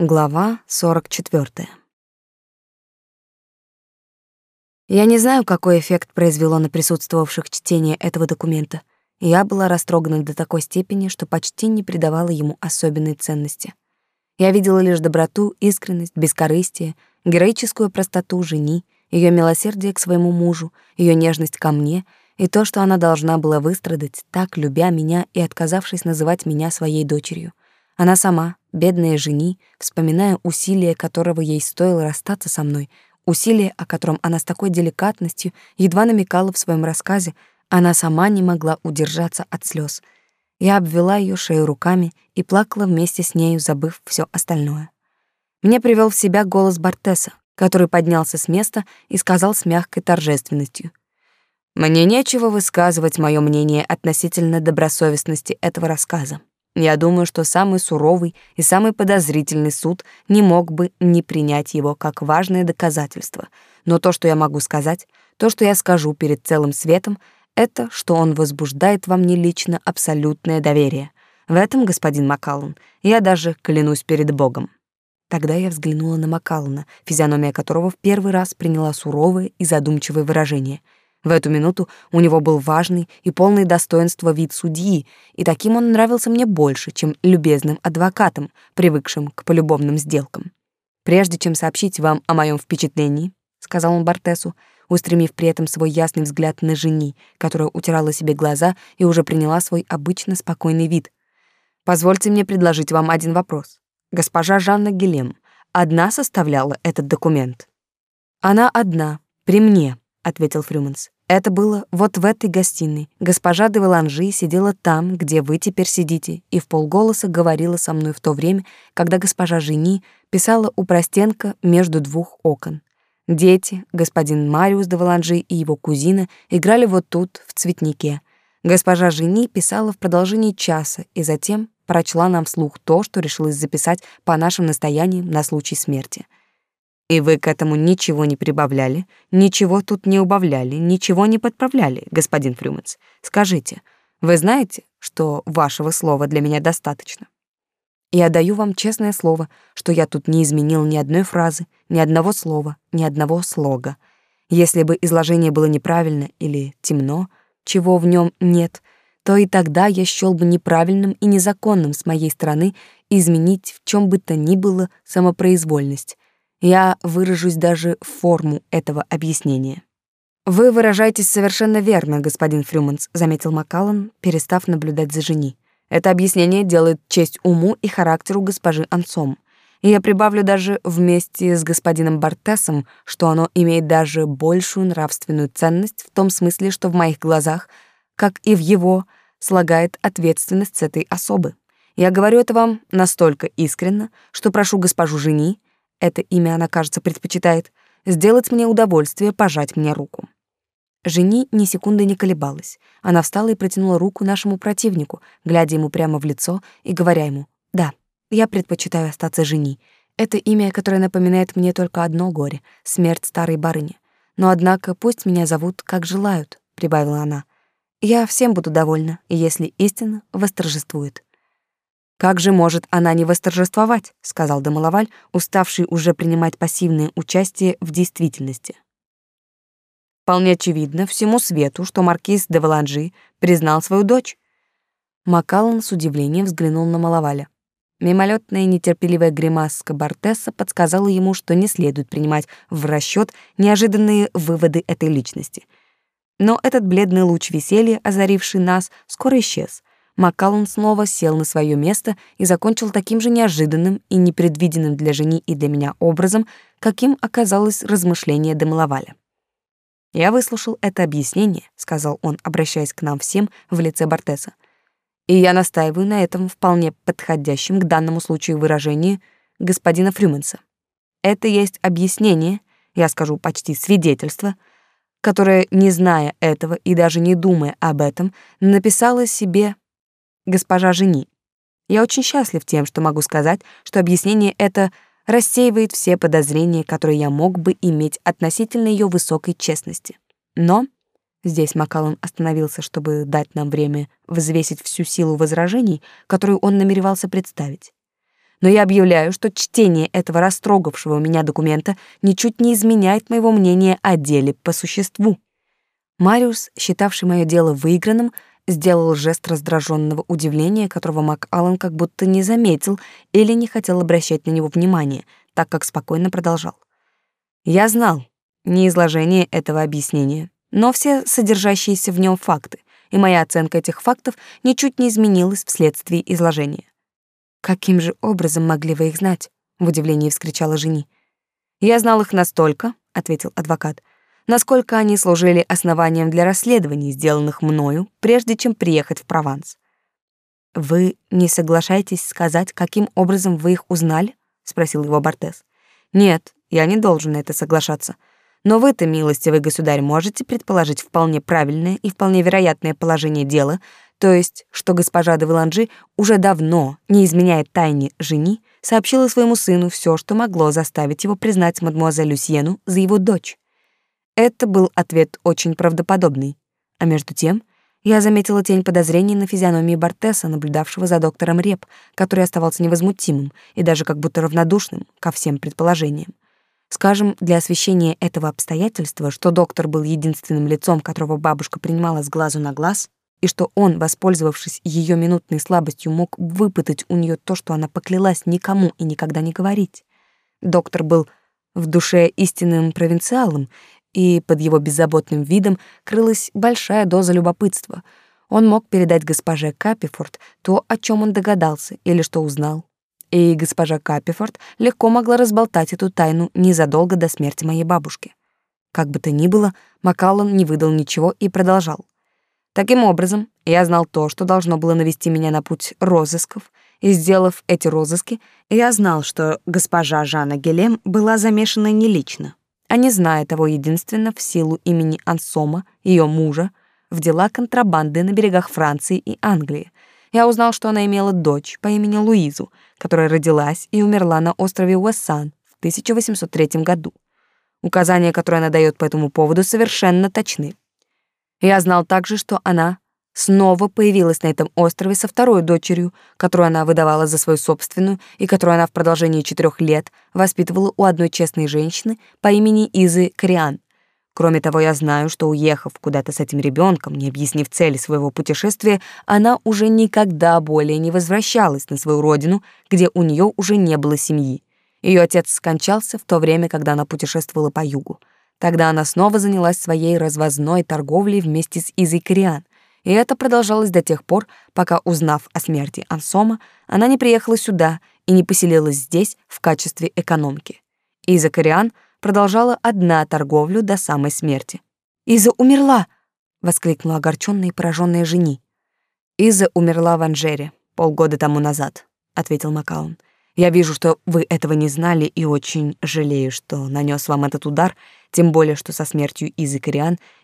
Глава 44. Я не знаю, какой эффект произвело на присутствовавших чтение этого документа. Я была растрогана до такой степени, что почти не придавала ему особенной ценности. Я видела лишь доброту, искренность, бескорыстие, героическую простоту жени, ее милосердие к своему мужу, ее нежность ко мне и то, что она должна была выстрадать, так любя меня и отказавшись называть меня своей дочерью. Она сама, бедная жени, вспоминая усилия, которого ей стоило расстаться со мной, усилия, о котором она с такой деликатностью едва намекала в своем рассказе, она сама не могла удержаться от слез. Я обвела ее шею руками и плакала вместе с нею, забыв все остальное. Мне привел в себя голос Бартеса, который поднялся с места и сказал с мягкой торжественностью. «Мне нечего высказывать мое мнение относительно добросовестности этого рассказа. Я думаю, что самый суровый и самый подозрительный суд не мог бы не принять его как важное доказательство. Но то, что я могу сказать, то, что я скажу перед целым светом, это, что он возбуждает во мне лично абсолютное доверие. В этом, господин Макаллан, я даже клянусь перед Богом. Тогда я взглянула на Макаллана, физиономия которого в первый раз приняла суровое и задумчивое выражение — в эту минуту у него был важный и полный достоинства вид судьи, и таким он нравился мне больше, чем любезным адвокатом, привыкшим к полюбовным сделкам. «Прежде чем сообщить вам о моем впечатлении», — сказал он Бартесу, устремив при этом свой ясный взгляд на жени, которая утирала себе глаза и уже приняла свой обычно спокойный вид. «Позвольте мне предложить вам один вопрос. Госпожа Жанна Гелем одна составляла этот документ?» «Она одна, при мне», ответил Фрюманс. Это было вот в этой гостиной. Госпожа де Валанжи сидела там, где вы теперь сидите, и в полголоса говорила со мной в то время, когда госпожа Жени писала у простенка между двух окон. Дети, господин Мариус де Валанжи и его кузина играли вот тут, в цветнике. Госпожа Жени писала в продолжении часа и затем прочла нам вслух то, что решилась записать по нашим настояниям на случай смерти — и вы к этому ничего не прибавляли, ничего тут не убавляли, ничего не подправляли, господин Фрюманс. Скажите, вы знаете, что вашего слова для меня достаточно? Я даю вам честное слово, что я тут не изменил ни одной фразы, ни одного слова, ни одного слога. Если бы изложение было неправильно или темно, чего в нем нет, то и тогда я счёл бы неправильным и незаконным с моей стороны изменить в чем бы то ни было самопроизвольность, я выражусь даже в форму этого объяснения. Вы выражаетесь совершенно верно, господин Фрюманс, заметил Макаллан, перестав наблюдать за жени. Это объяснение делает честь уму и характеру госпожи Ансом. И я прибавлю даже вместе с господином Бартесом, что оно имеет даже большую нравственную ценность в том смысле, что в моих глазах, как и в его, слагает ответственность с этой особы. Я говорю это вам настолько искренно, что прошу госпожу Жени это имя она, кажется, предпочитает, сделать мне удовольствие пожать мне руку. Жени ни секунды не колебалась. Она встала и протянула руку нашему противнику, глядя ему прямо в лицо и говоря ему «Да, я предпочитаю остаться Жени. Это имя, которое напоминает мне только одно горе — смерть старой барыни. Но, однако, пусть меня зовут, как желают», — прибавила она. «Я всем буду довольна, если истина восторжествует». Как же может она не восторжествовать, сказал Демалаваль, уставший уже принимать пассивное участие в действительности. Вполне очевидно всему свету, что маркиз де Валанжи признал свою дочь. Макаллан с удивлением взглянул на Малаваля. Мимолетная нетерпеливая гримаска Бартеса подсказала ему, что не следует принимать в расчет неожиданные выводы этой личности. Но этот бледный луч веселья, озаривший нас, скоро исчез — Маккаллан снова сел на свое место и закончил таким же неожиданным и непредвиденным для жени и для меня образом, каким оказалось размышление Демлаваля. «Я выслушал это объяснение», — сказал он, обращаясь к нам всем в лице Бартеса. «И я настаиваю на этом вполне подходящем к данному случаю выражении господина Фрюменса. Это есть объяснение, я скажу почти свидетельство, которое, не зная этого и даже не думая об этом, написала себе госпожа Жени. Я очень счастлив тем, что могу сказать, что объяснение это рассеивает все подозрения, которые я мог бы иметь относительно ее высокой честности. Но здесь Макалон остановился, чтобы дать нам время взвесить всю силу возражений, которую он намеревался представить. Но я объявляю, что чтение этого растрогавшего меня документа ничуть не изменяет моего мнения о деле по существу. Мариус, считавший мое дело выигранным, сделал жест раздраженного удивления, которого Мак Аллен как будто не заметил или не хотел обращать на него внимания, так как спокойно продолжал. Я знал не изложение этого объяснения, но все содержащиеся в нем факты, и моя оценка этих фактов ничуть не изменилась вследствие изложения. «Каким же образом могли вы их знать?» — в удивлении вскричала жени. «Я знал их настолько», — ответил адвокат, насколько они служили основанием для расследований, сделанных мною, прежде чем приехать в Прованс. «Вы не соглашаетесь сказать, каким образом вы их узнали?» — спросил его Бортес. «Нет, я не должен на это соглашаться. Но вы-то, милостивый государь, можете предположить вполне правильное и вполне вероятное положение дела, то есть, что госпожа де Валанжи уже давно, не изменяя тайне жени, сообщила своему сыну все, что могло заставить его признать мадемуазель Люсьену за его дочь. Это был ответ очень правдоподобный. А между тем, я заметила тень подозрений на физиономии Бартеса, наблюдавшего за доктором Реп, который оставался невозмутимым и даже как будто равнодушным ко всем предположениям. Скажем, для освещения этого обстоятельства, что доктор был единственным лицом, которого бабушка принимала с глазу на глаз, и что он, воспользовавшись ее минутной слабостью, мог выпытать у нее то, что она поклялась никому и никогда не говорить. Доктор был в душе истинным провинциалом, и под его беззаботным видом крылась большая доза любопытства. Он мог передать госпоже Капифорд то, о чем он догадался или что узнал и госпожа Капифорд легко могла разболтать эту тайну незадолго до смерти моей бабушки. Как бы то ни было, Макаллан не выдал ничего и продолжал. Таким образом, я знал то, что должно было навести меня на путь розысков, и, сделав эти розыски, я знал, что госпожа Жанна Гелем была замешана не лично, а не зная того единственно в силу имени Ансома, ее мужа, в дела контрабанды на берегах Франции и Англии, я узнал, что она имела дочь по имени Луизу, которая родилась и умерла на острове Уэссан в 1803 году. Указания, которые она дает по этому поводу, совершенно точны. Я знал также, что она снова появилась на этом острове со второй дочерью, которую она выдавала за свою собственную и которую она в продолжении четырех лет воспитывала у одной честной женщины по имени Изы Криан. Кроме того, я знаю, что уехав куда-то с этим ребенком, не объяснив цели своего путешествия, она уже никогда более не возвращалась на свою родину, где у нее уже не было семьи. Ее отец скончался в то время, когда она путешествовала по югу. Тогда она снова занялась своей развозной торговлей вместе с Изой Кориан, и это продолжалось до тех пор, пока, узнав о смерти Ансома, она не приехала сюда и не поселилась здесь в качестве экономки. Иза Кориан — продолжала одна торговлю до самой смерти. «Иза умерла!» — воскликнула огорченная и пораженная жени. «Иза умерла в Анжере полгода тому назад», — ответил Макаун. «Я вижу, что вы этого не знали и очень жалею, что нанес вам этот удар, тем более, что со смертью Изы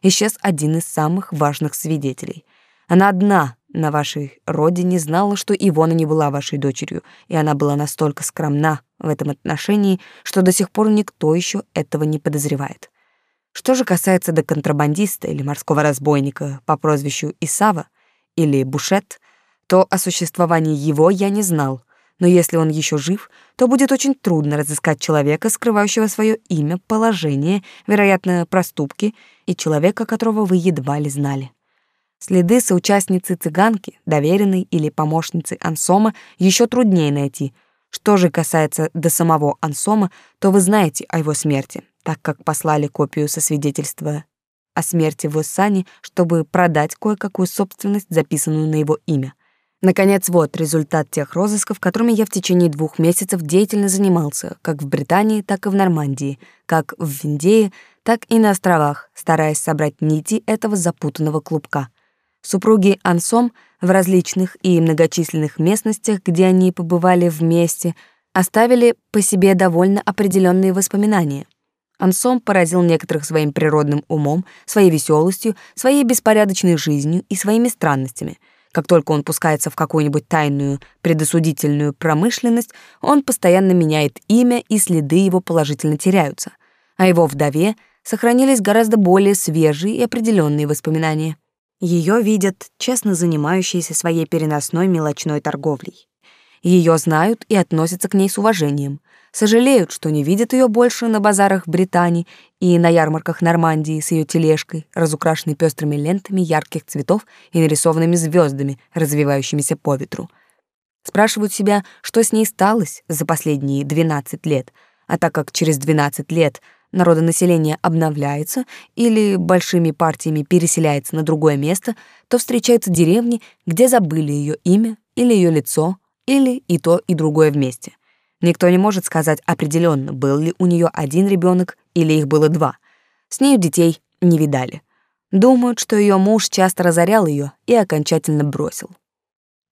исчез один из самых важных свидетелей. Она одна на вашей родине знала, что Ивона не была вашей дочерью, и она была настолько скромна в этом отношении, что до сих пор никто еще этого не подозревает. Что же касается до контрабандиста или морского разбойника по прозвищу Исава или Бушет, то о существовании его я не знал, но если он еще жив, то будет очень трудно разыскать человека, скрывающего свое имя, положение, вероятно, проступки, и человека, которого вы едва ли знали. Следы соучастницы цыганки, доверенной или помощницы Ансома еще труднее найти. Что же касается до самого Ансома, то вы знаете о его смерти, так как послали копию со свидетельства о смерти в Иссане, чтобы продать кое-какую собственность, записанную на его имя. Наконец, вот результат тех розысков, которыми я в течение двух месяцев деятельно занимался, как в Британии, так и в Нормандии, как в Виндее, так и на островах, стараясь собрать нити этого запутанного клубка. Супруги Ансом в различных и многочисленных местностях, где они побывали вместе, оставили по себе довольно определенные воспоминания. Ансом поразил некоторых своим природным умом, своей веселостью, своей беспорядочной жизнью и своими странностями. Как только он пускается в какую-нибудь тайную, предосудительную промышленность, он постоянно меняет имя, и следы его положительно теряются. А его вдове сохранились гораздо более свежие и определенные воспоминания. Ее видят честно занимающиеся своей переносной мелочной торговлей. Ее знают и относятся к ней с уважением. Сожалеют, что не видят ее больше на базарах Британии и на ярмарках Нормандии с ее тележкой, разукрашенной пестрыми лентами ярких цветов и нарисованными звездами, развивающимися по ветру. Спрашивают себя, что с ней сталось за последние 12 лет, а так как через 12 лет народонаселение обновляется или большими партиями переселяется на другое место, то встречаются деревни, где забыли ее имя или ее лицо, или и то, и другое вместе. Никто не может сказать определенно, был ли у нее один ребенок или их было два. С нею детей не видали. Думают, что ее муж часто разорял ее и окончательно бросил.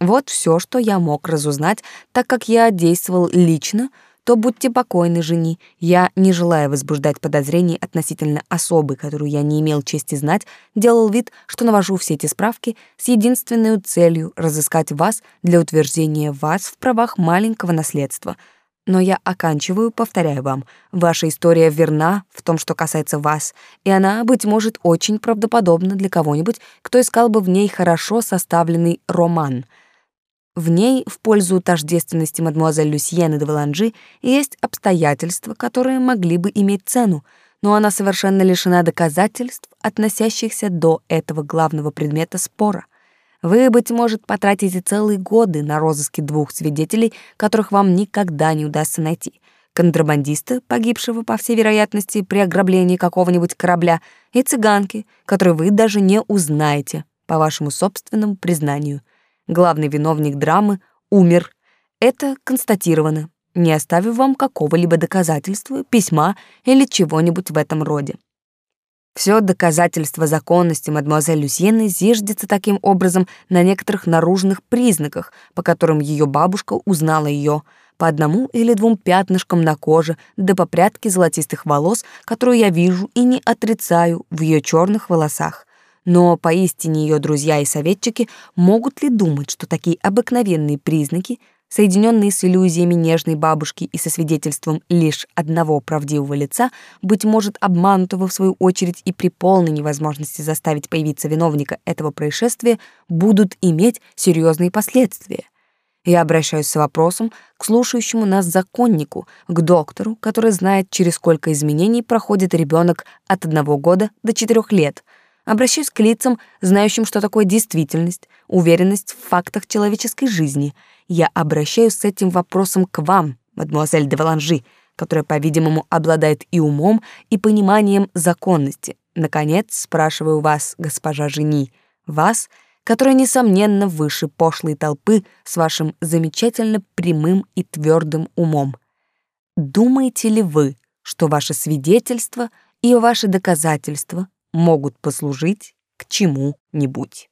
Вот все, что я мог разузнать, так как я действовал лично, то будьте покойны, жени. Я, не желая возбуждать подозрений относительно особы, которую я не имел чести знать, делал вид, что навожу все эти справки с единственной целью разыскать вас для утверждения вас в правах маленького наследства. Но я оканчиваю, повторяю вам, ваша история верна в том, что касается вас, и она, быть может, очень правдоподобна для кого-нибудь, кто искал бы в ней хорошо составленный роман — в ней, в пользу тождественности мадемуазель Люсьены де Валанжи, есть обстоятельства, которые могли бы иметь цену, но она совершенно лишена доказательств, относящихся до этого главного предмета спора. Вы, быть может, потратите целые годы на розыски двух свидетелей, которых вам никогда не удастся найти. Контрабандиста, погибшего, по всей вероятности, при ограблении какого-нибудь корабля, и цыганки, которые вы даже не узнаете, по вашему собственному признанию — главный виновник драмы, умер. Это констатировано, не оставив вам какого-либо доказательства, письма или чего-нибудь в этом роде. Все доказательство законности мадемуазель Люсьены зиждется таким образом на некоторых наружных признаках, по которым ее бабушка узнала ее, по одному или двум пятнышкам на коже, да по прядке золотистых волос, которую я вижу и не отрицаю в ее черных волосах. Но поистине ее друзья и советчики могут ли думать, что такие обыкновенные признаки, соединенные с иллюзиями нежной бабушки и со свидетельством лишь одного правдивого лица, быть может, обманутого в свою очередь и при полной невозможности заставить появиться виновника этого происшествия, будут иметь серьезные последствия? Я обращаюсь с вопросом к слушающему нас законнику, к доктору, который знает, через сколько изменений проходит ребенок от одного года до четырех лет — Обращаюсь к лицам, знающим, что такое действительность, уверенность в фактах человеческой жизни. Я обращаюсь с этим вопросом к вам, мадемуазель де Валанжи, которая, по-видимому, обладает и умом, и пониманием законности. Наконец, спрашиваю вас, госпожа Жени, вас, которая, несомненно, выше пошлой толпы с вашим замечательно прямым и твердым умом. Думаете ли вы, что ваше свидетельство и ваши доказательства могут послужить к чему-нибудь.